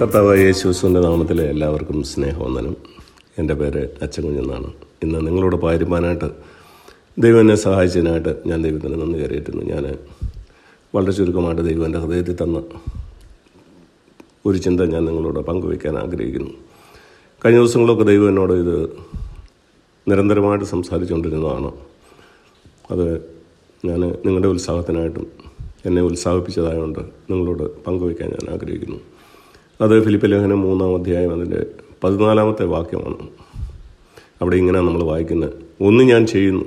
കർത്താവ് യേശുസുവിന്റെ നാമത്തിലെ എല്ലാവർക്കും സ്നേഹവന്ദനം. എന്റെ പേര് അച്ഛൻകുഞ്ഞെന്നാണ് ഇന്ന് നിങ്ങളോട് പാരുവാനായിട്ട് ദൈവം എന്നെ സഹായിച്ചതിനായിട്ട് ഞാൻ ദൈവത്തിന് നന്ദി കയറിയിട്ടുണ്ട് ഞാൻ വളരെ ചുരുക്കമായിട്ട് ദൈവം എന്റെ ഹൃദയത്തിൽ തന്ന ഒരു ചിന്ത ഞാൻ നിങ്ങളോട് പങ്കുവയ്ക്കാൻ ആഗ്രഹിക്കുന്നു. കഴിഞ്ഞ ദിവസങ്ങളൊക്കെ ദൈവം എന്നോട് ഇത് നിരന്തരമായിട്ട് സംസാരിച്ചുകൊണ്ടിരുന്നതാണ്. അത് ഞാൻ നിങ്ങളുടെ ഉത്സാഹത്തിനായിട്ടും എന്നെ ഉത്സാഹിപ്പിച്ചതായതുകൊണ്ട് നിങ്ങളോട് പങ്കുവയ്ക്കാൻ ഞാൻ ആഗ്രഹിക്കുന്നു. അത് ഫിലിപ്പ് ലേഖനം മൂന്നാം അധ്യായം അതിന്റെ പതിനാലാമത്തെ വാക്യമാണ്. അവിടെ ഇങ്ങനെ നമ്മൾ വായിക്കുന്നത്. ഒന്ന് ഞാൻ ചെയ്യുന്നു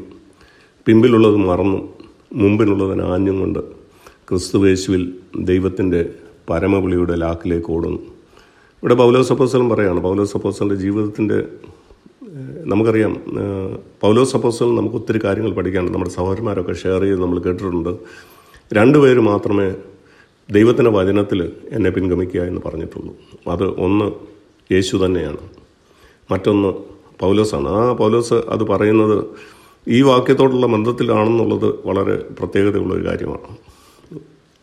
പിമ്പിലുള്ളത് മറന്നു മുമ്പിലുള്ളതിന് ആഞ്ഞും കൊണ്ട് ക്രിസ്തുവേശുവിൽ ദൈവത്തിന്റെ പരമവിളിയുടെ ലാക്കിലേക്ക് ഓടുന്നു. ഇവിടെ പൗലോസ് അപ്പോസ്തലൻ പറയാണ് പൗലോസ് അപ്പോസ്തലന്റെ ജീവിതത്തിന്റെ നമുക്കറിയാം പൗലോസ് അപ്പോസ്തലൻ നമുക്ക് ഒത്തിരി കാര്യങ്ങൾ പഠിക്കാനുണ്ട്. നമ്മുടെ സഹോദരന്മാരൊക്കെ ഷെയർ ചെയ്ത് നമ്മൾ കേട്ടിട്ടുണ്ട്. രണ്ടുപേര് മാത്രമേ ദൈവത്തിന്റെ വചനത്തിൽ എന്നെ പിൻഗമിക്കുക എന്ന് പറഞ്ഞിട്ടുള്ളൂ. അത് ഒന്ന് യേശു തന്നെയാണ്. മറ്റൊന്ന് പൗലോസാണ്. ആ പൗലോസ് അത് പറയുന്നത് ഈ വാക്യത്തോടുള്ള ബന്ധത്തിലാണെന്നുള്ളത് വളരെ പ്രത്യേകതയുള്ള ഒരു കാര്യമാണ്.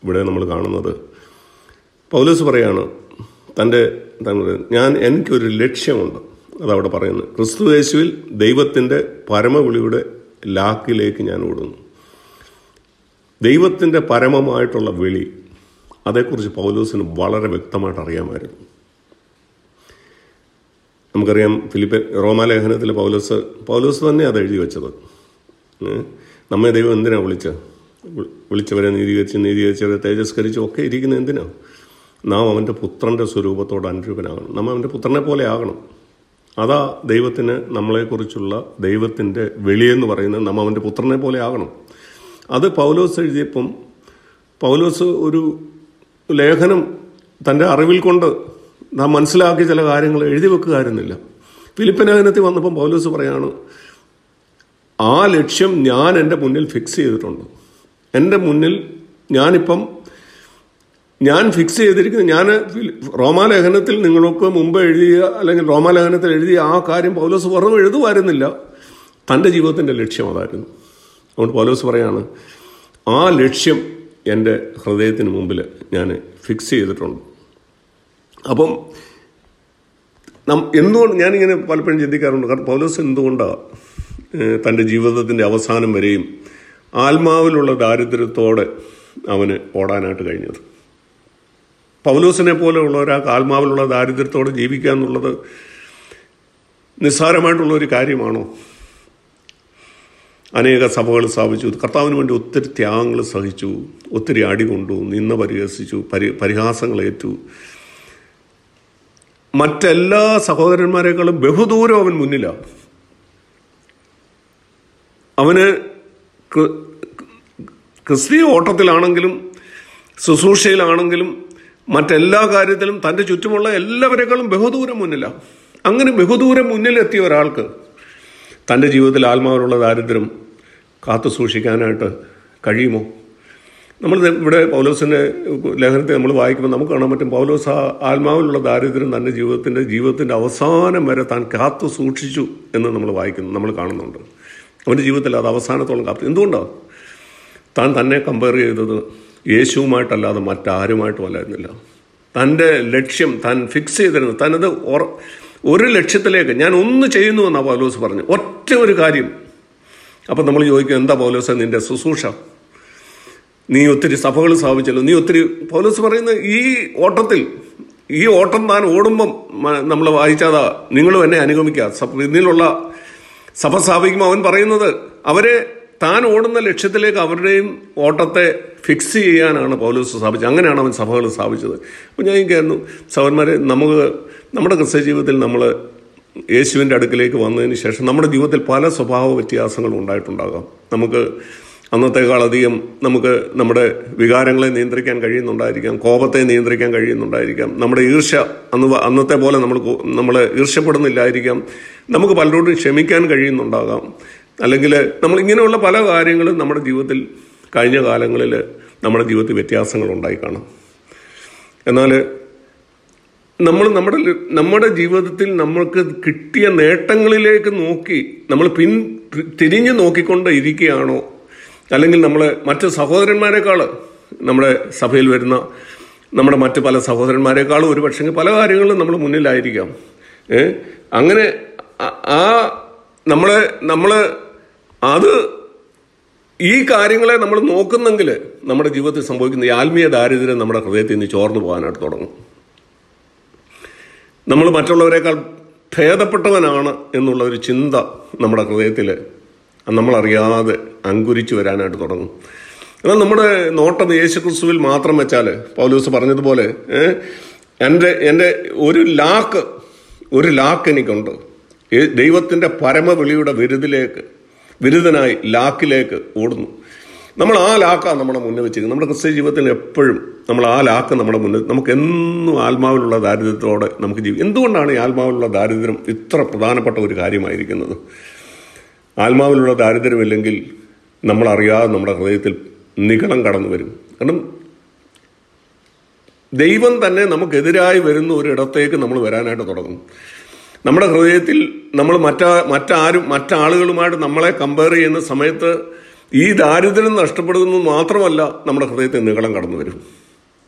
ഇവിടെ നമ്മൾ കാണുന്നത് പൗലോസ് പറയാണ് തന്റെ ഞാൻ എനിക്കൊരു ലക്ഷ്യമുണ്ട്. അതവിടെ പറയുന്നത് ക്രിസ്തു യേശുവിൽ ദൈവത്തിന്റെ പരമവിളിയുടെ ലാക്കിലേക്ക് ഞാൻ ഓടുന്നു. ദൈവത്തിന്റെ പരമമായിട്ടുള്ള വിളി അതേക്കുറിച്ച് പൗലോസിന് വളരെ വ്യക്തമായിട്ട് അറിയാമായിരുന്നു. നമുക്കറിയാം ഫിലിപ്പ് റോമാലേഖനത്തിൽ പൗലോസ് പൗലോസ് തന്നെ അത് എഴുതി വെച്ചത്. നമ്മെ ദൈവം എന്തിനാണ് വിളിച്ച? വിളിച്ചവരെ നീതീകരിച്ച് നീതീകരിച്ചവരെ തേജസ്കരിച്ച് ഒക്കെ ഇരിക്കുന്ന എന്തിനാണ് നാം അവന്റെ പുത്രന്റെ സ്വരൂപത്തോട് അനുരൂപനാകണം. നാം അവന്റെ പുത്രനെ പോലെ ആകണം. അതാ ദൈവത്തിന് നമ്മളെക്കുറിച്ചുള്ള ദൈവത്തിന്റെ വെളിയെന്ന് പറയുന്നത് നാം അവന്റെ പുത്രനെ പോലെ ആകണം. അത് പൗലോസ് എഴുതിയപ്പം പൗലോസ് ഒരു ലേഖനം തന്റെ അറിവിൽ കൊണ്ട് നാം മനസ്സിലാക്കിയ ചില കാര്യങ്ങൾ എഴുതി വെക്കുകയായിരുന്നില്ല. ഫിലിപ്പനകനത്തിൽ വന്നപ്പം പൗലോസ് പറയാണ് ആ ലക്ഷ്യം ഞാൻ എന്റെ മുന്നിൽ ഫിക്സ് ചെയ്തിട്ടുണ്ട്. എന്റെ മുന്നിൽ ഞാനിപ്പം ഞാൻ ഫിക്സ് ചെയ്തിരിക്കുന്ന ഞാൻ റോമാലേഖനത്തിൽ നിങ്ങൾക്ക് മുമ്പ് എഴുതിയ അല്ലെങ്കിൽ റോമാലേഖനത്തിൽ എഴുതിയ ആ കാര്യം പൗലോസ് വെറും എഴുതുമായിരുന്നില്ല. തന്റെ ജീവിതത്തിന്റെ ലക്ഷ്യം അതായിരുന്നു. അതുകൊണ്ട് പൗലോസ് പറയാണ് ആ ലക്ഷ്യം എന്റെ ഹൃദയത്തിന് മുമ്പിൽ ഞാൻ ഫിക്സ് ചെയ്തിട്ടുണ്ട്. അപ്പം എന്തുകൊണ്ട് ഞാനിങ്ങനെ പലപ്പോഴും ചിന്തിക്കാറുണ്ട് കാരണം പൗലോസ് എന്തുകൊണ്ടാണ് തന്റെ ജീവിതത്തിന്റെ അവസാനം വരെയും ആത്മാവിലുള്ള ദാരിദ്ര്യത്തോടെ അവന് ഓടാനായിട്ട് കഴിഞ്ഞത്? പൗലോസിനെ പോലെയുള്ള ഒരാൾക്ക് ആത്മാവിലുള്ള ദാരിദ്ര്യത്തോടെ ജീവിക്കുക എന്നുള്ളത് നിസ്സാരമായിട്ടുള്ള ഒരു കാര്യമാണോ? അനേക സഭകൾ സ്ഥാപിച്ചു. കർത്താവിന് വേണ്ടി ഒത്തിരി ത്യാഗങ്ങൾ സഹിച്ചു. ഒത്തിരി അടി കൊണ്ടു നിന്ന പരിഹസിച്ചു പരി പരിഹാസങ്ങൾ ഏറ്റു. മറ്റെല്ലാ സഹോദരന്മാരെക്കാളും ബഹുദൂരം അവൻ മുന്നിലാണ് അവന് ക്രി- ക്രിസ്തീയ ഓട്ടത്തിലാണെങ്കിലും ശുശ്രൂഷയിലാണെങ്കിലും മറ്റെല്ലാ കാര്യത്തിലും തന്റെ ചുറ്റുമുള്ള എല്ലാവരെക്കാളും ബഹുദൂരം മുന്നിലാണ് അങ്ങനെ ബഹുദൂരം മുന്നിലെത്തിയ ഒരാൾക്ക് തന്റെ ജീവിതത്തിൽ ആത്മാവിലുള്ള ദാരിദ്ര്യം കാത്തു സൂക്ഷിക്കാനായിട്ട് കഴിയുമോ? നമ്മൾ ഇവിടെ പൗലോസിന്റെ ലേഖനത്തെ നമ്മൾ വായിക്കുമ്പോൾ നമുക്ക് കാണാൻ പറ്റും പൗലോസ് ആ ആത്മാവിലുള്ള ദാരിദ്ര്യം തന്റെ ജീവിതത്തിന്റെ ജീവിതത്തിന്റെ അവസാനം വരെ താൻ കാത്തു സൂക്ഷിച്ചു എന്ന് നമ്മൾ വായിക്കുന്നു നമ്മൾ കാണുന്നുണ്ട്. അവന്റെ ജീവിതത്തിൽ അത് അവസാനത്തോളം കാത്തു. എന്തുകൊണ്ടാണ് താൻ തന്നെ കമ്പയർ ചെയ്തത് യേശുവുമായിട്ടല്ലാതെ മറ്റാരുമായിട്ടും അല്ലായിരുന്നില്ല തന്റെ ലക്ഷ്യം താൻ ഫിക്സ് ചെയ്തിരുന്നത് തനത് ഉറ- ഒരു ലക്ഷ്യത്തിലേക്ക് ഞാൻ ഒന്ന് ചെയ്യുന്നു എന്നാണ് പൗലോസ് പറഞ്ഞു. ഒറ്റ ഒരു കാര്യം. അപ്പം നമ്മൾ ചോദിക്കും എന്താ പൗലോസ് നിന്റെ ശുശ്രൂഷ? നീ ഒത്തിരി സഭകൾ സ്ഥാപിച്ചല്ലോ. നീ ഒത്തിരി പൗലോസ് പറയുന്ന ഈ ഓട്ടത്തിൽ ഈ ഓട്ടം താൻ ഓടുമ്പം നമ്മൾ വായിച്ചാതാ നിങ്ങളും എന്നെ അനുഗമിക്കുക. ഇതിലുള്ള സഭ സ്ഥാപിക്കുമ്പോൾ അവൻ പറയുന്നത് അവരെ താൻ ഓടുന്ന ലക്ഷ്യത്തിലേക്ക് അവരുടെയും ഓട്ടത്തെ ഫിക്സ് ചെയ്യാനാണ് പൗലോസ് സ്ഥാപിച്ചത്. അങ്ങനെയാണ് അവൻ സഭകൾ സ്ഥാപിച്ചത്. അപ്പോൾ ഞാൻ കയറുന്നു സഹോദരന്മാരെ നമുക്ക് നമ്മുടെ ക്രിസ്ത്യ ജീവിതത്തിൽ നമ്മൾ യേശുവിന്റെ അടുക്കിലേക്ക് വന്നതിന് ശേഷം നമ്മുടെ ജീവിതത്തിൽ പല സ്വഭാവ വ്യത്യാസങ്ങളും ഉണ്ടായിട്ടുണ്ടാകാം. നമുക്ക് അന്നത്തെക്കാളധികം നമുക്ക് നമ്മുടെ വികാരങ്ങളെ നിയന്ത്രിക്കാൻ കഴിയുന്നുണ്ടായിരിക്കാം. കോപത്തെ നിയന്ത്രിക്കാൻ കഴിയുന്നുണ്ടായിരിക്കാം. നമ്മുടെ ഈർഷ്യ അന്ന് അന്നത്തെ പോലെ നമ്മൾ നമ്മൾ ഈർഷ്യപ്പെടുന്നില്ലായിരിക്കാം. നമുക്ക് പലരോടും ക്ഷമിക്കാൻ കഴിയുന്നുണ്ടാകാം. അല്ലെങ്കിൽ നമ്മൾ ഇങ്ങനെയുള്ള പല കാര്യങ്ങളും നമ്മുടെ ജീവിതത്തിൽ കഴിഞ്ഞ കാലങ്ങളിൽ നമ്മുടെ ജീവിതത്തിൽ വ്യത്യാസങ്ങൾ ഉണ്ടായി കാണും. എന്നാൽ നമ്മൾ നമ്മുടെ നമ്മുടെ ജീവിതത്തിൽ നമ്മൾക്ക് കിട്ടിയ നേട്ടങ്ങളിലേക്ക് നോക്കി നമ്മൾ പിൻ തിരിഞ്ഞു നോക്കിക്കൊണ്ട് ഇരിക്കുകയാണോ അല്ലെങ്കിൽ നമ്മൾ മറ്റ് സഹോദരന്മാരെക്കാൾ നമ്മുടെ സഭയിൽ വരുന്ന നമ്മുടെ മറ്റ് പല സഹോദരന്മാരെക്കാളും ഒരു പക്ഷേ പല കാര്യങ്ങളും നമ്മൾ മുന്നിലായിരിക്കാം. അങ്ങനെ ആ നമ്മളെ നമ്മൾ അത് ഈ കാര്യങ്ങളെ നമ്മൾ നോക്കുന്നെങ്കിൽ നമ്മുടെ ജീവിതത്തിൽ സംഭവിക്കുന്ന ഈ ആത്മീയ ദാരിദ്ര്യം നമ്മുടെ ഹൃദയത്തിൽ നിന്ന് ചോർന്നു പോകാനായിട്ട് തുടങ്ങും. നമ്മൾ മറ്റുള്ളവരെക്കാൾ ഭേദപ്പെട്ടവനാണ് എന്നുള്ള ഒരു ചിന്ത നമ്മുടെ ഹൃദയത്തിൽ നമ്മളറിയാതെ അങ്കുരിച്ചു വരാനായിട്ട് തുടങ്ങും. എന്നാൽ നമ്മുടെ നോട്ടം യേശുക്രിസ്തുവിൽ മാത്രം വെച്ചാൽ പൗലൂസ് പറഞ്ഞതുപോലെ എന്റെ എന്റെ ഒരു ലാക്ക് ഒരു ലാക്ക് എനിക്കുണ്ട്. ദൈവത്തിന്റെ പരമവിളിയുടെ വിരുദിലേക്ക് വിരുദ്ധനായി ലാക്കിലേക്ക് ഓടുന്നു. നമ്മൾ ആ ലാക്കാണ് നമ്മുടെ മുന്നിൽ വെച്ചിരിക്കുന്നത്. നമ്മുടെ ക്രിസ്ത്യ ജീവിതത്തിൽ എപ്പോഴും നമ്മൾ ആ ലാക്ക് നമ്മുടെ മുന്നിൽ നമുക്ക് എന്നും ആത്മാവിലുള്ള ദാരിദ്ര്യത്തോടെ നമുക്ക് ജീവിക്കും എന്തുകൊണ്ടാണ് ഈ ആത്മാവിലുള്ള ദാരിദ്ര്യം ഇത്ര പ്രധാനപ്പെട്ട ഒരു കാര്യമായിരിക്കുന്നത്? ആത്മാവിലുള്ള ദാരിദ്ര്യമില്ലെങ്കിൽ നമ്മളറിയാതെ നമ്മുടെ ഹൃദയത്തിൽ നികളം കടന്നു വരും. കാരണം ദൈവം തന്നെ നമുക്കെതിരായി വരുന്ന ഒരിടത്തേക്ക് നമ്മൾ വരാനായിട്ട് തുടങ്ങും. നമ്മുടെ ഹൃദയത്തിൽ നമ്മൾ മറ്റാ മറ്റാരും മറ്റാളുകളുമായിട്ട് നമ്മളെ കമ്പയർ ചെയ്യുന്ന സമയത്ത് ഈ ദാരിദ്ര്യം നഷ്ടപ്പെടുന്നത് മാത്രമല്ല നമ്മുടെ ഹൃദയത്തിൽ നികളം കടന്നു വരും.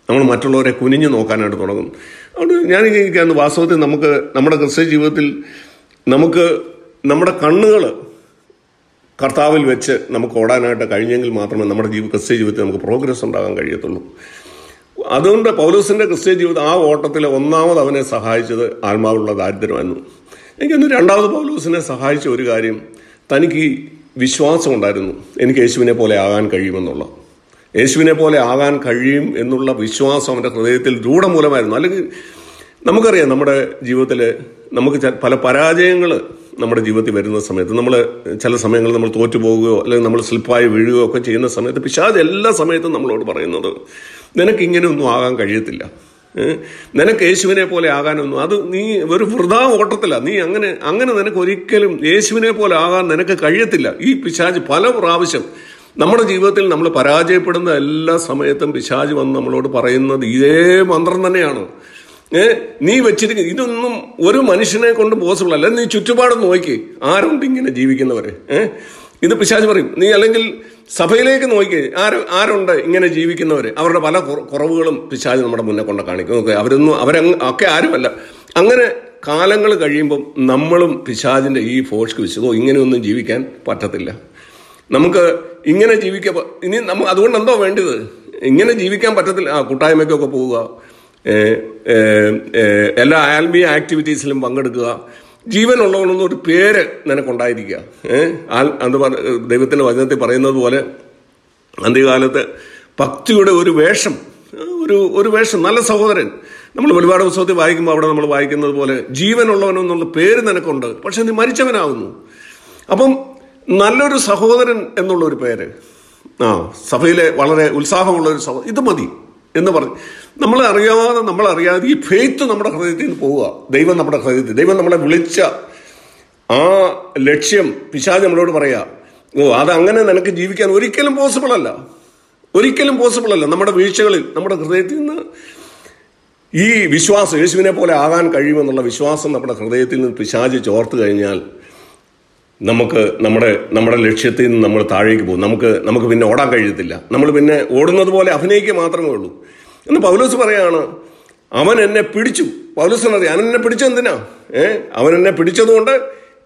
നമ്മൾ മറ്റുള്ളവരെ കുനിഞ്ഞു നോക്കാനായിട്ട് തുടങ്ങും. അതുകൊണ്ട് ഞാൻ ഇങ്ങനെ വാസ്തവത്തിൽ നമുക്ക് നമ്മുടെ ക്രിസ്ത്യ ജീവിതത്തിൽ നമുക്ക് നമ്മുടെ കണ്ണുകൾ കർത്താവിൽ വെച്ച് നമുക്ക് ഓടാനായിട്ട് കഴിഞ്ഞെങ്കിൽ മാത്രമേ നമ്മുടെ ജീവിത ക്രിസ്ത്യ ജീവിതത്തിൽ നമുക്ക് പ്രോഗ്രസ് ഉണ്ടാകാൻ കഴിയത്തുള്ളൂ. അതുകൊണ്ട് പൗലോസിന്റെ ക്രിസ്ത്യൻ ജീവിതം ആ ഓട്ടത്തിൽ ഒന്നാമത് അവനെ സഹായിച്ചത് ആത്മാവുള്ള ദാരിദ്ര്യമായിരുന്നു. എനിക്കൊന്ന് രണ്ടാമത് പൗലോസിനെ സഹായിച്ച ഒരു കാര്യം തനിക്ക് വിശ്വാസം ഉണ്ടായിരുന്നു. എനിക്ക് യേശുവിനെ പോലെ ആകാൻ കഴിയുമെന്നുള്ള. യേശുവിനെ പോലെ ആകാൻ കഴിയും എന്നുള്ള വിശ്വാസം അവന്റെ ഹൃദയത്തിൽ രൂഢമൂലമായിരുന്നു. അല്ലെങ്കിൽ നമുക്കറിയാം നമ്മുടെ ജീവിതത്തിൽ നമുക്ക് പല പരാജയങ്ങൾ നമ്മുടെ ജീവിതത്തിൽ വരുന്ന സമയത്ത്. നമ്മൾ ചില സമയങ്ങളിൽ നമ്മൾ തോറ്റുപോകുകയോ അല്ലെങ്കിൽ നമ്മൾ സ്ലിപ്പായി വീഴുകയോ ഒക്കെ ചെയ്യുന്ന സമയത്ത് പിശാജ് എല്ലാ സമയത്തും നമ്മളോട് പറയുന്നത് നിനക്ക് ഒന്നും ആകാൻ കഴിയത്തില്ല? നിനക്ക് യേശുവിനെ പോലെ ആകാനൊന്നും അത് നീ ഒരു വൃതാ ഓട്ടത്തില്ല നീ അങ്ങനെ അങ്ങനെ നിനക്ക് ഒരിക്കലും യേശുവിനെ പോലെ ആകാൻ നിനക്ക് കഴിയത്തില്ല. ഈ പിശാജ് പല പ്രാവശ്യം നമ്മുടെ ജീവിതത്തിൽ നമ്മൾ പരാജയപ്പെടുന്ന എല്ലാ സമയത്തും പിശാജ് വന്ന് നമ്മളോട് പറയുന്നത് ഇതേ മന്ത്രം തന്നെയാണ്. ഏ? നീ വെച്ചിരിക്കുന്ന ഇതൊന്നും ഒരു മനുഷ്യനെ കൊണ്ട് പോസിബിൾ അല്ല. നീ ചുറ്റുപാട് നോക്കി. ആരുണ്ട് ഇങ്ങനെ ജീവിക്കുന്നവരെ? ഏ? ഇത് പിശാജ് പറയും. നീ അല്ലെങ്കിൽ സഭയിലേക്ക് നോക്കി ആര് ആരുണ്ട് ഇങ്ങനെ ജീവിക്കുന്നവര്? അവരുടെ പല കുറവുകളും പിശാജ് നമ്മുടെ മുന്നേ കൊണ്ട് കാണിക്കും. ഓക്കെ അവരൊന്നും അവരെ ഒക്കെ ആരുമല്ല. അങ്ങനെ കാലങ്ങൾ കഴിയുമ്പം നമ്മളും പിശാജിന്റെ ഈ ഫോഴ്സ്ക്ക് വിശുദ്ധോ ഇങ്ങനെയൊന്നും ജീവിക്കാൻ പറ്റത്തില്ല. നമുക്ക് ഇങ്ങനെ ജീവിക്ക ഇനി നമ്മ അതുകൊണ്ട് എന്തോ വേണ്ടത്? ഇങ്ങനെ ജീവിക്കാൻ പറ്റത്തില്ല. ആ കൂട്ടായ്മയ്ക്കൊക്കെ പോവുക. എല്ലാ ആത്മീയ ആക്ടിവിറ്റീസിലും പങ്കെടുക്കുക. ജീവനുള്ളവനെന്ന് ഒരു പേര് നിനക്കുണ്ടായിരിക്കുക. ഏഹ് അത് പറ- ദൈവത്തിന്റെ വചനത്തിൽ പറയുന്നത് പോലെ അന്ത്യകാലത്ത് ഭക്തിയുടെ ഒരു വേഷം ഒരു ഒരു വേഷം നല്ല സഹോദരൻ. നമ്മൾ ഒരുപാട് പുസ്തകത്തിൽ വായിക്കുമ്പോൾ അവിടെ നമ്മൾ വായിക്കുന്നത് പോലെ ജീവനുള്ളവനെന്നുള്ള പേര് നിനക്കുണ്ട് പക്ഷെ നീ മരിച്ചവനാകുന്നു അപ്പം നല്ലൊരു സഹോദരൻ എന്നുള്ള ഒരു പേര്. ആ സഭയിലെ വളരെ ഉത്സാഹമുള്ള ഒരു സഹോദരൻ ഇത് മതി. എന്ന് പറഞ്ഞ്. നമ്മൾ അറിയാതെ നമ്മളറിയാതെ ഈ ഫെയ്ത്ത് നമ്മുടെ ഹൃദയത്തിൽ നിന്ന് പോവുക. ദൈവം നമ്മുടെ ഹൃദയത്തിൽ ദൈവം നമ്മളെ വിളിച്ച ആ ലക്ഷ്യം പിശാജ് നമ്മളോട് പറയാ ഓ അത് അങ്ങനെ നിനക്ക് ജീവിക്കാൻ ഒരിക്കലും പോസിബിൾ അല്ല. ഒരിക്കലും പോസിബിൾ അല്ല. നമ്മുടെ വീഴ്ചകളിൽ നമ്മുടെ ഹൃദയത്തിൽ നിന്ന് ഈ വിശ്വാസം യേശുവിനെ പോലെ ആകാൻ കഴിയുമെന്നുള്ള വിശ്വാസം നമ്മുടെ ഹൃദയത്തിൽ നിന്ന് പിശാജ് ചോർത്ത് കഴിഞ്ഞാൽ നമുക്ക് നമ്മുടെ നമ്മുടെ ലക്ഷ്യത്തിൽ നിന്ന് നമ്മൾ താഴേക്ക് പോകും. നമുക്ക് നമുക്ക് പിന്നെ ഓടാൻ കഴിയത്തില്ല. നമ്മൾ പിന്നെ ഓടുന്നത് പോലെ അഭിനയിക്കുക മാത്രമേ ഉള്ളൂ. എന്ന് പൗലോസ് പറയാണ് അവൻ എന്നെ പിടിച്ചു. പൗലോസ് പൗലോസിനറിയാം അവൻ എന്നെ പിടിച്ചെന്തിനാ ഏ? അവൻ എന്നെ പിടിച്ചതുകൊണ്ട്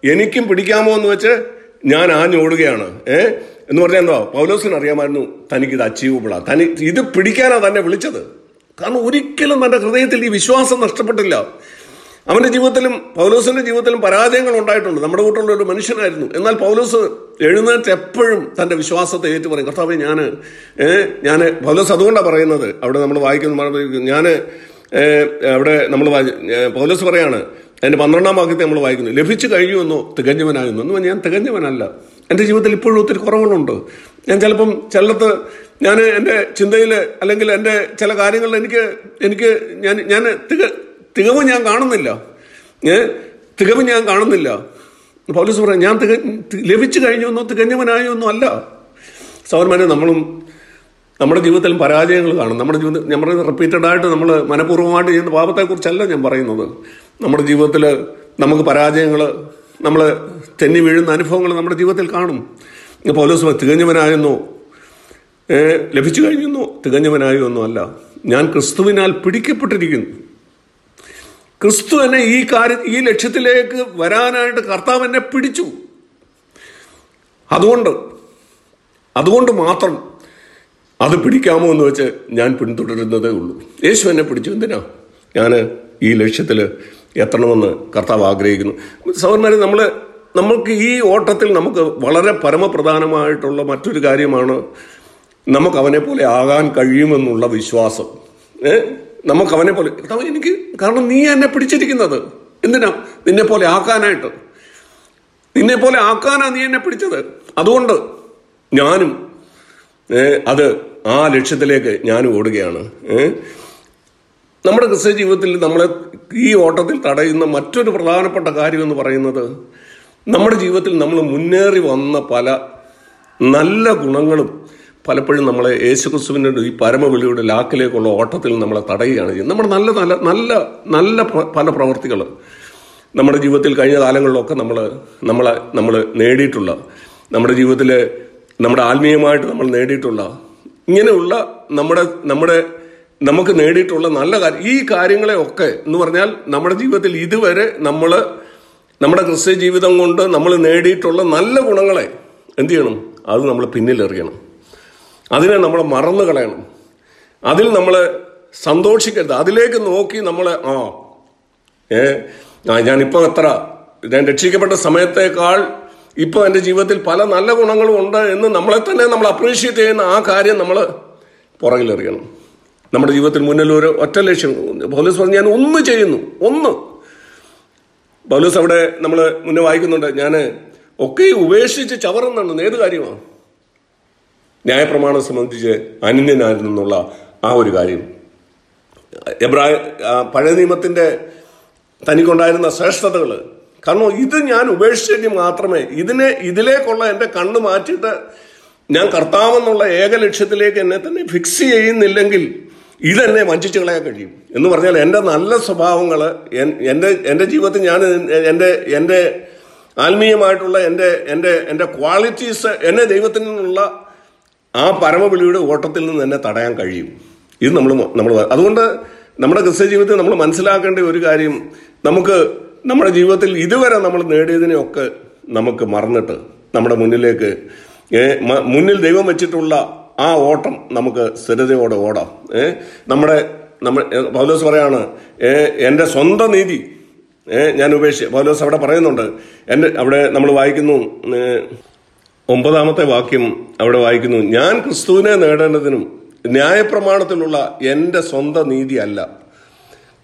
എനിക്കും പിടിക്കാമോ എന്ന് വെച്ച് ഞാൻ ആഞ്ഞോടുകയാണ് ഏ? എന്ന് പറഞ്ഞാൽ എന്താ പൗലോസിന് അറിയാമായിരുന്നു ഇത് അച്ചീവബിളാ തനി ഇത് പിടിക്കാനാ തന്നെ വിളിച്ചത്. കാരണം ഒരിക്കലും തന്റെ ഹൃദയത്തിൽ ഈ വിശ്വാസം നഷ്ടപ്പെട്ടില്ല. അവന്റെ ജീവിതത്തിലും പൗലോസിന്റെ ജീവിതത്തിലും പരാജയങ്ങൾ ഉണ്ടായിട്ടുണ്ട്. നമ്മുടെ കൂട്ടുള്ള ഒരു മനുഷ്യനായിരുന്നു. എന്നാൽ പൗലോസ് എഴുന്നേറ്റ് എപ്പോഴും തന്റെ വിശ്വാസത്തെ ഏറ്റു പറയും കർത്താവ് ഞാൻ ഞാൻ പൗലോസ് അതുകൊണ്ടാണ് പറയുന്നത്. അവിടെ നമ്മൾ വായിക്കുന്ന ഞാൻ അവിടെ നമ്മൾ പൗലോസ് പറയാണ് എന്റെ പന്ത്രണ്ടാം വാക്യത്തെ നമ്മൾ വായിക്കുന്നു. ലഭിച്ചു കഴിയുമെന്നോ തികഞ്ഞവനാകുന്നു. എന്ന് ഞാൻ തികഞ്ഞവനല്ല. എന്റെ ജീവിതത്തിൽ ഇപ്പോഴും ഒത്തിരി കുറവുകളുണ്ട്. ഞാൻ ചിലപ്പം ചിലത്ത് ഞാൻ എന്റെ ചിന്തയിൽ അല്ലെങ്കിൽ എന്റെ ചില കാര്യങ്ങളിൽ എനിക്ക് എനിക്ക് ഞാൻ ഞാൻ തിക തികവ് ഞാൻ കാണുന്നില്ല. തികവ് ഞാൻ കാണുന്നില്ല. പോലീസ് പറയാം ഞാൻ തിക ലഭിച്ചു കഴിഞ്ഞൊന്നോ തികഞ്ഞവനായോ ഒന്നും അല്ല. സൗരമാനെ നമ്മളും നമ്മുടെ ജീവിതത്തിൽ പരാജയങ്ങൾ കാണും. നമ്മുടെ ജീവിതം റിപ്പീറ്റഡ് ആയിട്ട് നമ്മൾ മനഃപൂർവമായിട്ട് ചെയ്യുന്ന പാപത്തെക്കുറിച്ചല്ല ഞാൻ പറയുന്നത്. നമ്മുടെ ജീവിതത്തിൽ നമുക്ക് പരാജയങ്ങൾ നമ്മൾ തെന്നി വീഴുന്ന അനുഭവങ്ങൾ നമ്മുടെ ജീവിതത്തിൽ കാണും. പൗലോസ് തികഞ്ഞവനായെന്നോ ലഭിച്ചു കഴിഞ്ഞെന്നോ തികഞ്ഞവനായോ ഒന്നും അല്ല. ഞാൻ ക്രിസ്തുവിനാൽ പിടിക്കപ്പെട്ടിരിക്കുന്നു. ക്രിസ്തു എന്നെ ഈ കാര്യ ഈ ലക്ഷ്യത്തിലേക്ക് വരാനായിട്ട് കർത്താവ് എന്നെ പിടിച്ചു. അതുകൊണ്ട് അതുകൊണ്ട് മാത്രം അത് പിടിക്കാമോ എന്ന് വെച്ച് ഞാൻ പിന്തുടരുന്നതേ ഉള്ളൂ. യേശു എന്നെ പിടിച്ചു. എന്തിനാ? ഞാൻ ഈ ലക്ഷ്യത്തിൽ എത്തണമെന്ന് കർത്താവ് ആഗ്രഹിക്കുന്നു. സഹോദരന്മാരെ നമ്മൾ നമുക്ക് ഈ ഓട്ടത്തിൽ നമുക്ക് വളരെ പരമപ്രധാനമായിട്ടുള്ള മറ്റൊരു കാര്യമാണ് നമുക്ക് അവനെ പോലെ ആകാൻ കഴിയുമെന്നുള്ള വിശ്വാസം. ഏ? നമുക്ക് അവനെ പോലെ കർത്താവ് എനിക്ക് കാരണം നീ എന്നെ പിടിച്ചിരിക്കുന്നത്. എന്തിനാ? നിന്നെ പോലെ ആക്കാനായിട്ട്. നിന്നെ പോലെ ആക്കാനാ നീ എന്നെ പിടിച്ചത്. അതുകൊണ്ട് ഞാനും അത് ആ ലക്ഷ്യത്തിലേക്ക് ഞാനും ഓടുകയാണ്. നമ്മുടെ ക്രിസ്ത്യ ജീവിതത്തിൽ നമ്മളെ ഈ ഓട്ടത്തിൽ തടയുന്ന മറ്റൊരു പ്രധാനപ്പെട്ട കാര്യം എന്ന് പറയുന്നത് നമ്മുടെ ജീവിതത്തിൽ നമ്മൾ മുന്നേറി വന്ന പല നല്ല ഗുണങ്ങളും പലപ്പോഴും നമ്മളെ യേശുക്രിസ്തുവിന്റെ ഈ പരമവിളിയുടെ ലാക്കിലേക്കുള്ള ഓട്ടത്തിൽ നമ്മളെ തടയുകയാണ് ചെയ്യുന്നത്. നമ്മുടെ നല്ല നല്ല നല്ല നല്ല പല പ്രവർത്തികൾ നമ്മുടെ ജീവിതത്തിൽ കഴിഞ്ഞ കാലങ്ങളിലൊക്കെ നമ്മൾ നമ്മളെ നമ്മൾ നേടിയിട്ടുള്ള നമ്മുടെ ജീവിതത്തിൽ നമ്മുടെ ആത്മീയമായിട്ട് നമ്മൾ നേടിയിട്ടുള്ള ഇങ്ങനെയുള്ള നമ്മുടെ നമ്മുടെ നമുക്ക് നേടിയിട്ടുള്ള നല്ല കാര്യം ഈ കാര്യങ്ങളെയൊക്കെ എന്ന് പറഞ്ഞാൽ നമ്മുടെ ജീവിതത്തിൽ ഇതുവരെ നമ്മൾ നമ്മുടെ ക്രിസ്ത്യ ജീവിതം കൊണ്ട് നമ്മൾ നേടിയിട്ടുള്ള നല്ല ഗുണങ്ങളെ എന്ത് ചെയ്യണം? അത് നമ്മൾ പിന്നിലെറിയണം. അതിനെ നമ്മൾ മറന്നു കളയണം. അതിൽ നമ്മൾ സന്തോഷിക്കരുത്. അതിലേക്ക് നോക്കി നമ്മൾ ആ ഏ ആ ഞാനിപ്പോൾ എത്ര ഞാൻ രക്ഷിക്കപ്പെട്ട സമയത്തേക്കാൾ ഇപ്പോൾ എന്റെ ജീവിതത്തിൽ പല നല്ല ഗുണങ്ങളും ഉണ്ട് എന്ന് നമ്മളെ തന്നെ നമ്മൾ അപ്രീഷിയേറ്റ് ചെയ്യുന്ന ആ കാര്യം നമ്മൾ പുറകിലെറിയണം. നമ്മുടെ ജീവിതത്തിൽ മുന്നിൽ ഒരു ഒറ്റ ലക്ഷ്യം. പോലീസ് പറഞ്ഞു ഞാൻ ഒന്ന് ചെയ്യുന്നു ഒന്ന്. പോലീസ് അവിടെ നമ്മൾ മുന്നേ വായിക്കുന്നുണ്ട് ഞാൻ ഒക്കെ ഉപേക്ഷിച്ച് ചവറുന്നുണ്ട് ഏത് കാര്യമാണ് ന്യായപ്രമാണം സംബന്ധിച്ച് അനന്യനായിരുന്നുള്ള ആ ഒരു കാര്യം. എബ്രായ പഴയ നിയമത്തിന്റെ തനിക്കുണ്ടായിരുന്ന ശ്രേഷ്ഠതകൾ. കാരണം ഇത് ഞാൻ ഉപേക്ഷിച്ചെങ്കിൽ മാത്രമേ ഇതിനെ ഇതിലേക്കുള്ള എന്റെ കണ്ണ് മാറ്റിയിട്ട് ഞാൻ കർത്താവെന്നുള്ള ഏക ലക്ഷ്യത്തിലേക്ക് എന്നെ തന്നെ ഫിക്സ് ചെയ്യുന്നില്ലെങ്കിൽ ഇതെന്നെ വഞ്ചിച്ചു കളയാൻ കഴിയും. എന്ന് പറഞ്ഞാൽ എന്റെ നല്ല സ്വഭാവങ്ങൾ എന്റെ എന്റെ ജീവിതത്തിൽ ഞാൻ എന്റെ എന്റെ ആത്മീയമായിട്ടുള്ള എന്റെ എന്റെ എന്റെ ക്വാളിറ്റീസ് എന്നെ ദൈവത്തിൽ നിന്നുള്ള ആ പരമവിളിയുടെ ഓട്ടത്തിൽ നിന്ന് തന്നെ തടയാൻ കഴിയും. ഇത് നമ്മൾ നമ്മൾ അതുകൊണ്ട് നമ്മുടെ ക്രിസ്ത്യ ജീവിതത്തിൽ നമ്മൾ മനസ്സിലാക്കേണ്ട ഒരു കാര്യം നമുക്ക് നമ്മുടെ ജീവിതത്തിൽ ഇതുവരെ നമ്മൾ നേടിയതിനെയൊക്കെ നമുക്ക് മറന്നിട്ട് നമ്മുടെ മുന്നിലേക്ക് മുന്നിൽ ദൈവം വെച്ചിട്ടുള്ള ആ ഓട്ടം നമുക്ക് സ്ഥിരതയോടെ ഓടാം. നമ്മുടെ നമ്മൾ പൗലോസ് പറയാണ് എന്റെ സ്വന്തം നീതി ഞാൻ ഉപേക്ഷിച്ച് പൗലോസ് അവിടെ പറയുന്നുണ്ട് എന്റെ അവിടെ നമ്മൾ വായിക്കുന്നു ഒമ്പതാമത്തെ വാക്യം അവിടെ വായിക്കുന്നു. ഞാൻ ക്രിസ്തുവിനെ നേടേണ്ടതിനും ന്യായപ്രമാണത്തിലുള്ള എന്റെ സ്വന്തം നീതി അല്ല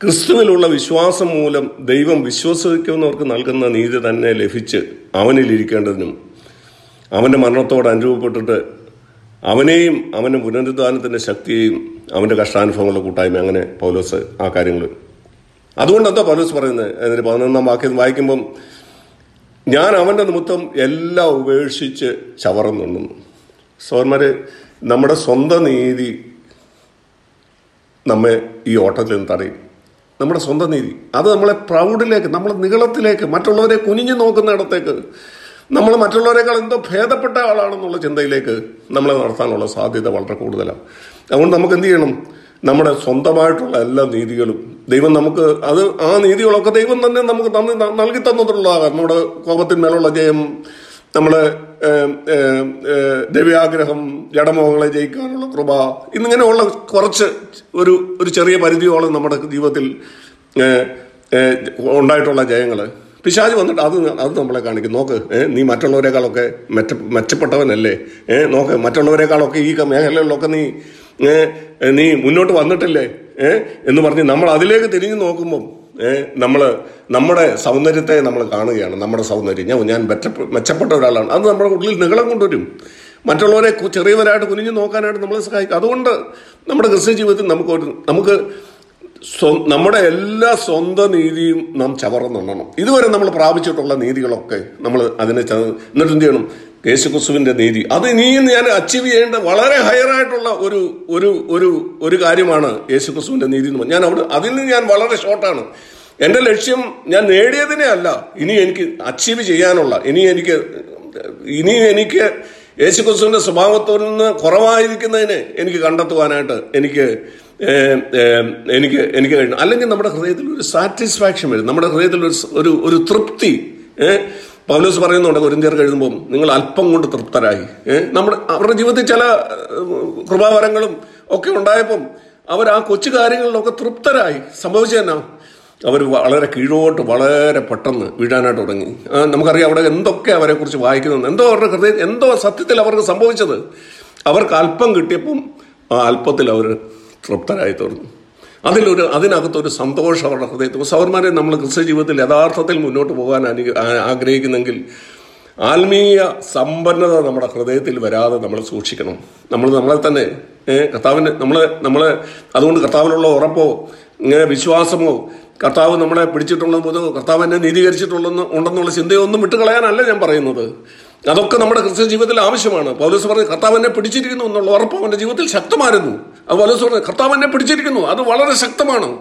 ക്രിസ്തുവിലുള്ള വിശ്വാസം മൂലം ദൈവം വിശ്വസിക്കുന്നവർക്ക് നൽകുന്ന നീതി തന്നെ ലഭിച്ച് അവനിൽ ഇരിക്കേണ്ടതിനും അവന്റെ മരണത്തോട് അനുഭവപ്പെട്ടിട്ട് അവനെയും അവന്റെ പുനരുദ്ധാനത്തിന്റെ ശക്തിയെയും അവന്റെ കഷ്ടാനുഭവങ്ങളുടെ കൂട്ടായ്മ അങ്ങനെ പൗലോസ് ആ കാര്യങ്ങൾ. അതുകൊണ്ട് എന്താ പൗലോസ് പറയുന്നത്. അതിന്റെ പതിനൊന്നാം വാക്യം വായിക്കുമ്പം ഞാൻ അവന്റെ നിമിത്തം എല്ലാം ഉപേക്ഷിച്ച് ചവർന്നുണ്ണുന്നു സോന്മാര് നമ്മുടെ സ്വന്തം നീതി നമ്മെ ഈ ഓട്ടത്തിൽ നിന്ന് തടയും. നമ്മുടെ സ്വന്തം നീതി. അത് നമ്മളെ പ്രൗഡിലേക്ക് നമ്മളെ നീളത്തിലേക്ക് മറ്റുള്ളവരെ കുനിഞ്ഞു നോക്കുന്നിടത്തേക്ക് നമ്മൾ മറ്റുള്ളവരെക്കാൾ എന്തോ ഭേദപ്പെട്ട ആളാണെന്നുള്ള ചിന്തയിലേക്ക് നമ്മളെ നടത്താനുള്ള സാധ്യത വളരെ കൂടുതലാണ്. അതുകൊണ്ട് നമുക്ക് എന്ത് ചെയ്യണം? നമ്മുടെ സ്വന്തമായിട്ടുള്ള എല്ലാ നീതികളും ദൈവം നമുക്ക് അത് ആ നീതികളൊക്കെ ദൈവം തന്നെ നമുക്ക് തന്നി നൽകി തന്നിട്ടുള്ളതാകാം നമ്മുടെ കോപത്തിന്മേലുള്ള ജയം നമ്മുടെ ദിവ്യാഗ്രഹം ജഡമോഹങ്ങളെ ജയിക്കാനുള്ള കൃപ ഇന്നിങ്ങനെയുള്ള കുറച്ച് ഒരു ഒരു ചെറിയ പരിധിയോളം നമ്മുടെ ജീവിതത്തിൽ ഉണ്ടായിട്ടുള്ള ജയങ്ങൾ പിശാജ് വന്നിട്ട് അത് അത് നമ്മളെ കാണിക്കും. നോക്ക് നീ മറ്റുള്ളവരെക്കാളൊക്കെ മെച്ച മെച്ചപ്പെട്ടവനല്ലേ? നോക്ക് മറ്റുള്ളവരെക്കാളൊക്കെ ഈ മേഖലകളിലൊക്കെ നീ നീ മുന്നോട്ട് വന്നിട്ടില്ലേ? ഏ എന്ന് പറഞ്ഞ് നമ്മൾ അതിലേക്ക് തിരിഞ്ഞു നോക്കുമ്പം ഏ നമ്മൾ നമ്മുടെ സൗന്ദര്യത്തെ നമ്മൾ കാണുകയാണ്. നമ്മുടെ സൗന്ദര്യം. ഞാൻ ഞാൻ മെച്ചപ്പെ- മെച്ചപ്പെട്ട ഒരാളാണ്. അത് നമ്മുടെ ഉള്ളിൽ നികളം കൊണ്ടുവരും. മറ്റുള്ളവരെ ചെറിയവരായിട്ട് കുനിഞ്ഞു നോക്കാനായിട്ട് നമ്മളെ സഹായിക്കും. അതുകൊണ്ട് നമ്മുടെ ക്രിസ്ത്യ ജീവിതത്തിൽ നമുക്ക് നമുക്ക് നമ്മുടെ എല്ലാ സ്വന്തം നീതിയും നാം ചവറന്നുണ്ണണം. ഇതുവരെ നമ്മൾ പ്രാപിച്ചിട്ടുള്ള നീതികളൊക്കെ നമ്മൾ അതിനെ എന്നിട്ട് എന്ത് ചെയ്യണം? യേശുക്രിസ്തുവിന്റെ നീതി. അത് ഇനിയും ഞാൻ അച്ചീവ് ചെയ്യേണ്ട വളരെ ഹയർ ആയിട്ടുള്ള ഒരു ഒരു ഒരു ഒരു കാര്യമാണ് യേശുക്രിസ്തുവിന്റെ നീതി എന്ന്. ഞാൻ അവിടെ അതിൽ നിന്ന് ഞാൻ വളരെ ഷോർട്ടാണ് എന്റെ ലക്ഷ്യം ഞാൻ നേടിയതിനെ അല്ല. ഇനി എനിക്ക് അച്ചീവ് ചെയ്യാനുള്ള ഇനി എനിക്ക് ഇനി എനിക്ക് യേശുക്രിസ്തുവിന്റെ സ്വഭാവത്തിൽ നിന്ന് കുറവായിരിക്കുന്നതിനെ എനിക്ക് കണ്ടെത്തുവാനായിട്ട് എനിക്ക് എനിക്ക് എനിക്ക് കഴിയണം. അല്ലെങ്കിൽ നമ്മുടെ ഹൃദയത്തിൽ ഒരു സാറ്റിസ്ഫാക്ഷൻ വരും. നമ്മുടെ ഹൃദയത്തിൽ ഒരു ഒരു തൃപ്തി ഏഹ് പൗലോസ് പറയുന്നുണ്ട് കൊരിന്തിയർക്ക് എഴുതുമ്പോൾ നിങ്ങൾ അല്പം കൊണ്ട് തൃപ്തരായി. നമ്മുടെ അവരുടെ ജീവിതത്തിൽ ചില കൃപാവരങ്ങളും ഒക്കെ ഉണ്ടായപ്പം അവർ ആ കൊച്ചു കാര്യങ്ങളിലൊക്കെ തൃപ്തരായി. സംഭവിച്ചതെന്നാ അവർ വളരെ കീഴോട്ട് വളരെ പെട്ടെന്ന് വീഴാനായിട്ട് തുടങ്ങി. നമുക്കറിയാം അവിടെ എന്തൊക്കെ അവരെ കുറിച്ച് വായിക്കുന്നു എന്തോ അവരുടെ ഹൃദയം എന്തോ സത്യത്തിൽ അവർക്ക് സംഭവിച്ചത്. അവർക്ക് അല്പം കിട്ടിയപ്പം ആ അല്പത്തിൽ അവർ തൃപ്തരായി തീർന്നു. അതിലൊരു അതിനകത്തൊരു സന്തോഷം അവരുടെ ഹൃദയത്തിൽ സൗർമാരെ നമ്മൾ ജീവിതത്തിൽ യഥാർത്ഥത്തിൽ മുന്നോട്ട് പോകാൻ അനു- ആഗ്രഹിക്കുന്നെങ്കിൽ ആത്മീയ സമ്പന്നത നമ്മുടെ ഹൃദയത്തിൽ വരാതെ നമ്മൾ സൂക്ഷിക്കണം. നമ്മൾ നമ്മളെ തന്നെ കർത്താവിന് നമ്മൾ നമ്മൾ അതുകൊണ്ട് കർത്താവിനുള്ള ഉറപ്പോ വിശ്വാസമോ കർത്താവ് നമ്മളെ പിടിച്ചിട്ടുള്ളത് കർത്താവ് എന്നെ നീതീകരിച്ചിട്ടുള്ളതെന്ന് ഉണ്ടെന്നുള്ള ചിന്തയൊന്നും വിട്ടുകളയാനല്ല ഞാൻ പറയുന്നത്. അതൊക്കെ നമ്മുടെ ക്രിസ്ത്യൻ ജീവിതത്തിൽ ആവശ്യമാണ്. പൗലോസ് പറഞ്ഞു കർത്താവ് എന്നെ പിടിച്ചിരിക്കുന്നു എന്നുള്ള ഉറപ്പ് അവന്റെ ജീവിതത്തിൽ ശക്തമായിരുന്നു. അത് പൗലോസ് പറഞ്ഞു കർത്താവ് എന്നെ പിടിച്ചിരിക്കുന്നു. അത് വളരെ ശക്തമാണ്.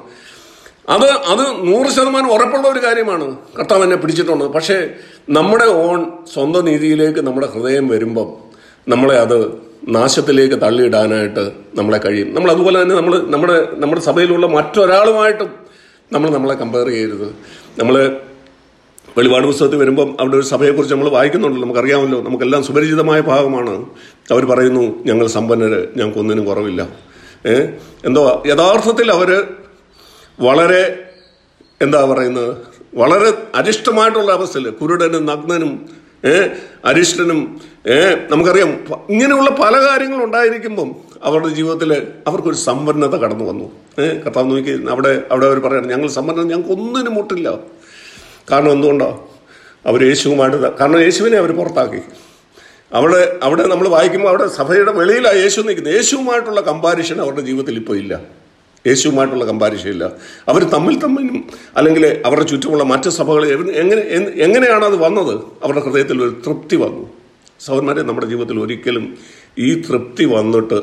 അത് അത് നൂറ് ശതമാനം ഉറപ്പുള്ള ഒരു കാര്യമാണ് കർത്താവ് എന്നെ പിടിച്ചിട്ടുണ്ട് പക്ഷേ നമ്മുടെ ഓൺ സ്വന്തം നീതിയിലേക്ക് നമ്മുടെ ഹൃദയം വരുമ്പം നമ്മളെ അത് നാശത്തിലേക്ക് തള്ളിയിടാനായിട്ട് നമ്മളെ കഴിയും. നമ്മൾ അതുപോലെ തന്നെ നമ്മൾ നമ്മുടെ നമ്മുടെ സഭയിലുള്ള മറ്റൊരാളുമായിട്ടും നമ്മൾ നമ്മളെ കമ്പയർ ചെയ്യരുത്. നമ്മൾ വെളിപാട് പുസ്തകത്തിൽ വരുമ്പം അവിടെ ഒരു സഭയെക്കുറിച്ച് നമ്മൾ വായിക്കുന്നുണ്ടല്ലോ നമുക്കറിയാമല്ലോ നമുക്കെല്ലാം സുപരിചിതമായ ഭാഗമാണ്. അവർ പറയുന്നു ഞങ്ങൾ സമ്പന്നര് ഞങ്ങൾക്ക് ഒന്നിനും കുറവില്ല. എന്തോ യഥാർത്ഥത്തിൽ അവർ വളരെ എന്താ പറയുന്നത് വളരെ അരിഷ്ടമായിട്ടുള്ള അവസ്ഥയിൽ കുരുടനും നഗ്നനും അരിഷ്ടനും നമുക്കറിയാം ഇങ്ങനെയുള്ള പല കാര്യങ്ങളും ഉണ്ടായിരിക്കുമ്പം അവരുടെ ജീവിതത്തിൽ അവർക്കൊരു സമ്പന്നത കടന്നു വന്നു. കർത്താവ് നോക്കി അവിടെ അവിടെ അവർ പറയണം ഞങ്ങൾ സമ്പന്നത ഞങ്ങൾക്ക് ഒന്നിനും മുട്ടില്ല. കാരണം എന്തുകൊണ്ടോ? അവർ യേശുവുമായിട്ട് കാരണം യേശുവിനെ അവർ പുറത്താക്കി. അവിടെ അവിടെ നമ്മൾ വായിക്കുമ്പോൾ അവിടെ സഭയുടെ വെളിയിലാണ് യേശു നിൽക്കുന്നത്. യേശുവുമായിട്ടുള്ള കമ്പാരിഷൻ അവരുടെ ജീവിതത്തിൽ ഇപ്പോൾ ഇല്ല. യേശുവുമായിട്ടുള്ള കമ്പാരിഷൻ ഇല്ല. അവർ തമ്മിൽ തമ്മിലും അല്ലെങ്കിൽ അവരുടെ ചുറ്റുമുള്ള മറ്റ് സഭകൾ എങ്ങനെ എങ്ങനെയാണ് അത് വന്നത്? അവരുടെ ഹൃദയത്തിൽ ഒരു തൃപ്തി വന്നു. സഹോദരന്മാരെ നമ്മുടെ ജീവിതത്തിൽ ഒരിക്കലും ഈ തൃപ്തി വന്നിട്ട്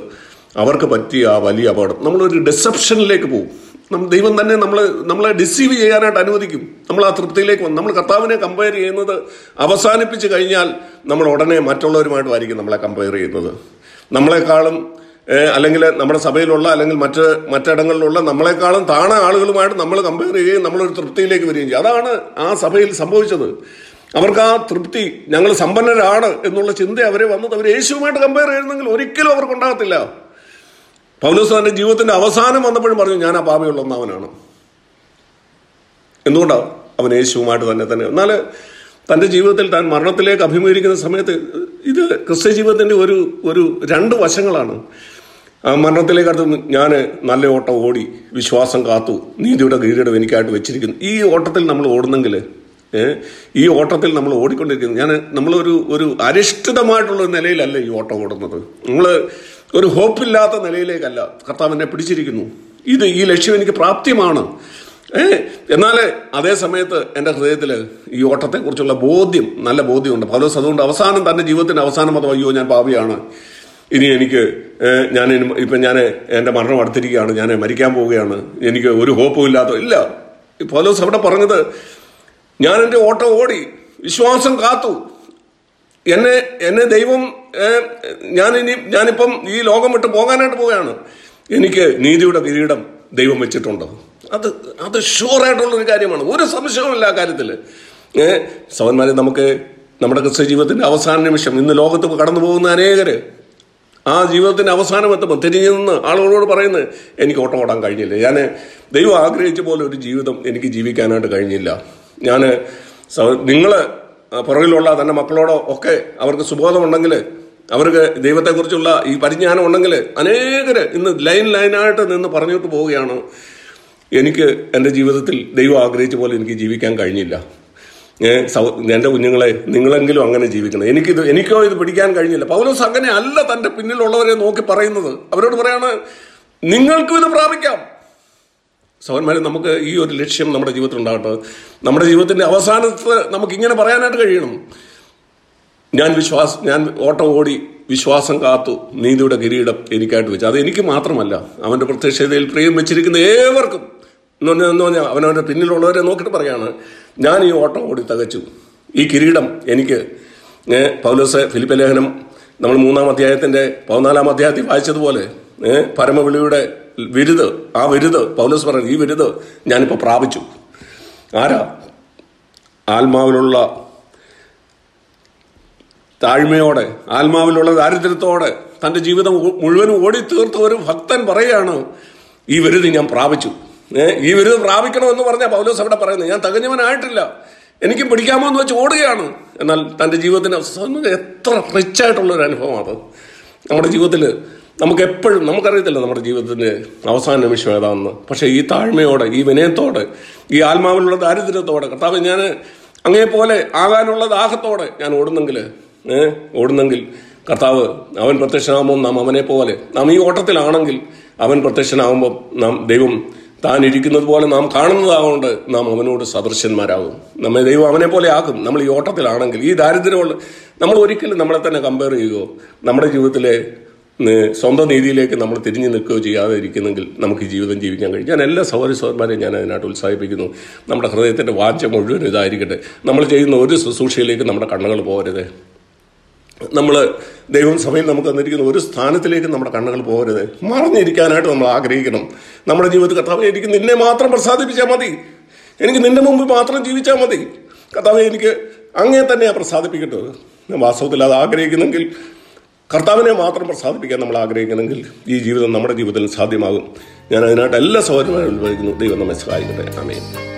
അവർക്ക് പറ്റിയ ആ വലിയ അപകടം. നമ്മളൊരു ഡിസപ്ഷനിലേക്ക് പോകും. ദൈവം തന്നെ നമ്മളെ നമ്മളെ ഡിസീവ് ചെയ്യാനായിട്ട് അനുവദിക്കും. നമ്മൾ ആ തൃപ്തിയിലേക്ക് വന്നു നമ്മൾ കർത്താവിനെ കമ്പയർ ചെയ്യുന്നത് അവസാനിപ്പിച്ച് കഴിഞ്ഞാൽ നമ്മൾ ഉടനെ മറ്റുള്ളവരുമായിട്ടുമായിരിക്കും നമ്മളെ കമ്പയർ ചെയ്യുന്നത്. നമ്മളെക്കാളും അല്ലെങ്കിൽ നമ്മുടെ സഭയിലുള്ള അല്ലെങ്കിൽ മറ്റ് മറ്റിടങ്ങളിലുള്ള നമ്മളെക്കാളും താണ ആളുകളുമായിട്ട് നമ്മൾ കമ്പയർ ചെയ്യുകയും നമ്മളൊരു തൃപ്തിയിലേക്ക് വരികയും ചെയ്യും. അതാണ് ആ സഭയിൽ സംഭവിച്ചത്. അവർക്ക് ആ തൃപ്തി ഞങ്ങൾ സമ്പന്നരാണ് എന്നുള്ള ചിന്ത അവരെ വന്നത്. അവർ യേശുവുമായിട്ട് കമ്പയർ ചെയ്യുന്നെങ്കിൽ ഒരിക്കലും അവർക്ക് ഉണ്ടാകത്തില്ല. പൗലോസ് തന്റെ ജീവിതത്തിന്റെ അവസാനം വന്നപ്പോഴും പറഞ്ഞു ഞാൻ ആ പാപയുള്ള ഒന്നാമനാണ്. എന്തുകൊണ്ടാണ് അവൻ യേശുവുമായിട്ട് തന്നെ തന്നെ? എന്നാൽ തന്റെ ജീവിതത്തിൽ താൻ മരണത്തിലേക്ക് അഭിമുഖീകരിക്കുന്ന സമയത്ത് ഇത് ക്രിസ്ത്യ ജീവിതത്തിന്റെ ഒരു ഒരു രണ്ട് വശങ്ങളാണ്. മരണത്തിലേക്ക് അടുത്ത് ഞാൻ നല്ല ഓട്ടം ഓടി വിശ്വാസം കാത്തു നീതിയുടെ ഗീതയുടെ എനിക്കായിട്ട് വെച്ചിരിക്കുന്നു. ഈ ഓട്ടത്തിൽ നമ്മൾ ഓടുന്നെങ്കിൽ ഈ ഓട്ടത്തിൽ നമ്മൾ ഓടിക്കൊണ്ടിരിക്കുന്നു. ഞാൻ നമ്മളൊരു ഒരു അരിഷ്ഠിതമായിട്ടുള്ള നിലയിലല്ല ഈ ഓട്ടം ഓടുന്നത്. നമ്മൾ ഒരു ഹോപ്പില്ലാത്ത നിലയിലേക്കല്ല കർത്താവ് എന്നെ പിടിച്ചിരിക്കുന്നു. ഇത് ഈ ലക്ഷ്യം എനിക്ക് പ്രാപ്തിയമാണ്. ഏ എന്നാൽ അതേ സമയത്ത് എന്റെ ഹൃദയത്തിൽ ഈ ഓട്ടത്തെക്കുറിച്ചുള്ള ബോധ്യം നല്ല ബോധ്യമുണ്ട്. പൗലോസ് അതുകൊണ്ട് അവസാനം തന്റെ ജീവിതത്തിന്റെ അവസാനം അത് അയ്യോ ഞാൻ പാവിയാണ് ഇനി എനിക്ക് ഞാൻ ഇപ്പം ഞാൻ എന്റെ മരണം അടുത്തിരിക്കുകയാണ് ഞാൻ മരിക്കാൻ പോവുകയാണ്. എനിക്ക് ഒരു ഹോപ്പും ഇല്ലാത്ത ഇല്ല. പൗലോസ് അവിടെ പറഞ്ഞത് ഞാൻ എന്റെ ഓട്ടം ഓടി വിശ്വാസം കാത്തു. എന്നെ എന്നെ ദൈവം ഞാൻ ഞാനിനി ഞാനിപ്പം ഈ ലോകം വിട്ട് പോകാനായിട്ട് പോവുകയാണ്. എനിക്ക് നീതിയുടെ കിരീടം ദൈവം വെച്ചിട്ടുണ്ട്. അത് അത് ഒരു കാര്യമാണ്. ഒരു സംശയവുമില്ല ആ കാര്യത്തിൽ സവന്മാരെ നമുക്ക് നമ്മുടെ ക്രിസ്ത്യ ജീവിതത്തിന്റെ അവസാന നിമിഷം ഇന്ന് ലോകത്ത് കടന്നു പോകുന്ന അനേകര് ആ ജീവിതത്തിന്റെ അവസാനം എത്തുമ്പോൾ തിരിഞ്ഞു നിന്ന് ആളുകളോട് പറയുന്നത് എനിക്ക് ഓട്ടം ഓടാൻ കഴിഞ്ഞില്ല. ഞാൻ ദൈവം ആഗ്രഹിച്ച പോലെ ഒരു ജീവിതം എനിക്ക് ജീവിക്കാനായിട്ട് കഴിഞ്ഞില്ല. ഞാൻ നിങ്ങൾ പുറകിലുള്ള തന്റെ മക്കളോടോ ഒക്കെ അവർക്ക് സുബോധമുണ്ടെങ്കിൽ അവർക്ക് ദൈവത്തെക്കുറിച്ചുള്ള ഈ പരിജ്ഞാനം ഉണ്ടെങ്കിൽ അനേകർ ഇന്ന് ലൈൻ ലൈനായിട്ട് നിന്ന് പറഞ്ഞിട്ട് പോവുകയാണ്. എനിക്ക് എന്റെ ജീവിതത്തിൽ ദൈവം ആഗ്രഹിച്ച പോലെ എനിക്ക് ജീവിക്കാൻ കഴിഞ്ഞില്ല. എന്റെ കുഞ്ഞുങ്ങളെ നിങ്ങളെങ്കിലും അങ്ങനെ ജീവിക്കണം. എനിക്കിത് എനിക്കോ ഇത് പിടിക്കാൻ കഴിഞ്ഞില്ല. പൗലോസ് അങ്ങനെ അല്ല തന്റെ പിന്നിലുള്ളവരെ നോക്കി പറയുന്നത്. അവരോട് പറയാണ് നിങ്ങൾക്കും ഇത് പ്രാപിക്കാം. സഹോദരന്മാരെ നമുക്ക് ഈ ഒരു ലക്ഷ്യം നമ്മുടെ ജീവിതത്തിൽ ഉണ്ടാകട്ടെ. നമ്മുടെ ജീവിതത്തിന്റെ അവസാനത്ത് നമുക്ക് ഇങ്ങനെ പറയാനായിട്ട് കഴിയണം. ഞാൻ വിശ്വാസം ഞാൻ ഓട്ടം ഓടി വിശ്വാസം കാത്തു നീതിയുടെ കിരീടം എനിക്കായിട്ട് വെച്ചു. അത് എനിക്ക് മാത്രമല്ല അവന്റെ പ്രത്യക്ഷതയിൽ പ്രിയം വെച്ചിരിക്കുന്ന ഏവർക്കും. എന്ന് പറഞ്ഞാൽ എന്ന് പറഞ്ഞാൽ അവനവന്റെ പിന്നിലുള്ളവരെ നോക്കിയിട്ട് പറയാണ് ഞാൻ ഈ ഓട്ടം ഓടി തകച്ചു. ഈ കിരീടം എനിക്ക് പൗലോസ് ഫിലിപ്പ ലേഖനം നമ്മൾ മൂന്നാം അധ്യായത്തിന്റെ പതിനാലാം അധ്യായത്തിൽ വായിച്ചതുപോലെ പരമവിളിയുടെ വിരുത് ആ വിരുത് പൗലോസ് പറഞ്ഞു ഈ വിരുത് ഞാനിപ്പോൾ പ്രാപിച്ചു. ആരാ? ആത്മാവിലുള്ള താഴ്മയോടെ ആത്മാവിലുള്ള ദാരിദ്ര്യത്തോടെ തന്റെ ജീവിതം മുഴുവനും ഓടി ഒരു ഭക്തൻ പറയുകയാണ് ഈ വിരുത് ഞാൻ പ്രാപിച്ചു. ഈ വിരുത് പ്രാപിക്കണമെന്ന് പറഞ്ഞ പൗലോസ് അവിടെ പറയുന്നത്. ഞാൻ തകഞ്ഞവനായിട്ടില്ല. എനിക്കും പിടിക്കാമോ എന്ന് വെച്ച് ഓടുകയാണ്. എന്നാൽ തന്റെ ജീവിതത്തിന്റെ അവസാനം എത്ര റിച്ചായിട്ടുള്ളൊരു അനുഭവമാണ് നമ്മുടെ ജീവിതത്തിൽ നമുക്ക് എപ്പോഴും നമുക്കറിയത്തില്ല നമ്മുടെ ജീവിതത്തിന്റെ അവസാന നിമിഷം ഏതാണെന്ന്. പക്ഷേ ഈ താഴ്മയോടെ ഈ വിനയത്തോടെ ഈ ആത്മാവിലുള്ള ദാരിദ്ര്യത്തോടെ കർത്താവ് ഞാൻ അങ്ങേ പോലെ ആകാനുള്ള ദാഹത്തോടെ ഞാൻ ഓടുന്നെങ്കിൽ ഓടുന്നെങ്കിൽ കർത്താവ് അവൻ പ്രത്യക്ഷനാകുമ്പോൾ നാം അവനെ പോലെ നാം ഈ ഓട്ടത്തിലാണെങ്കിൽ അവൻ പ്രത്യക്ഷനാകുമ്പോൾ നാം ദൈവം താൻ ഇരിക്കുന്നത് പോലെ നാം കാണുന്നതാകൊണ്ട് നാം അവനോട് സദൃശ്യന്മാരാകും നമ്മെ ദൈവം അവനെ പോലെ ആകും നമ്മൾ ഈ ഓട്ടത്തിലാണെങ്കിൽ ഈ ദാരിദ്ര്യമുള്ള നമ്മൾ ഒരിക്കലും നമ്മളെ തന്നെ കമ്പയർ ചെയ്യുകയോ നമ്മുടെ ജീവിതത്തിലെ സ്വന്തം നീതിയിലേക്ക് നമ്മൾ തിരിഞ്ഞു നിൽക്കുകയോ ചെയ്യാതെ ഇരിക്കുന്നെങ്കിൽ നമുക്ക് ജീവിതം ജീവിക്കാൻ കഴിയും. ഞാൻ എല്ലാ സഹോദരി സഹോദരന്മാരെയും ഞാൻ അതിനായിട്ട് ഉത്സാഹിപ്പിക്കുന്നു. നമ്മുടെ ഹൃദയത്തിന്റെ വാച്ച മുഴുവൻ ഇതായിരിക്കട്ടെ. നമ്മൾ ചെയ്യുന്ന ഒരു ശുശ്രൂഷയിലേക്ക് നമ്മുടെ കണ്ണുകൾ പോകരുത്. നമ്മൾ ദൈവം സഭയിൽ നമുക്ക് തന്നിരിക്കുന്ന ഒരു സ്ഥാനത്തിലേക്ക് നമ്മുടെ കണ്ണുകൾ പോകരുത്. മറിഞ്ഞിരിക്കാനായിട്ട് നമ്മൾ ആഗ്രഹിക്കണം. നമ്മുടെ ജീവിതത്തിൽ കർത്താവ് എനിക്ക് നിന്നെ മാത്രം പ്രസാദിപ്പിച്ചാൽ മതി. എനിക്ക് നിന്റെ മുമ്പ് മാത്രം ജീവിച്ചാൽ മതി. കർത്താവ് എനിക്ക് അങ്ങേ തന്നെ പ്രസാദിപ്പിക്കേണ്ടത്. ഞാൻ വാസ്തവത്തിൽ അത് ആഗ്രഹിക്കുന്നെങ്കിൽ കർത്താവിനെ മാത്രം പ്രസാദിപ്പിക്കാൻ നമ്മൾ ആഗ്രഹിക്കുന്നെങ്കിൽ ഈ ജീവിതം നമ്മുടെ ജീവിതത്തിൽ സാധ്യമാകും. ഞാൻ അതിനായിട്ട് എല്ലാ സൗകര്യങ്ങളും ഉപയോഗിക്കുന്നു ദൈവം നമ്മെ സഹായിക്കട്ടെ. ആമേൻ.